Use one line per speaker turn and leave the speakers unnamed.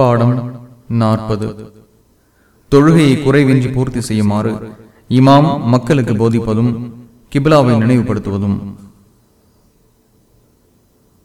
பாடம் நாற்பது. தொழுகையை குறைவின்றி பூர்த்தி செய்யுமாறு இமாம் மக்களுக்கு போதிப்பதும் கிபிலாவை நினைவுபடுத்துவதும்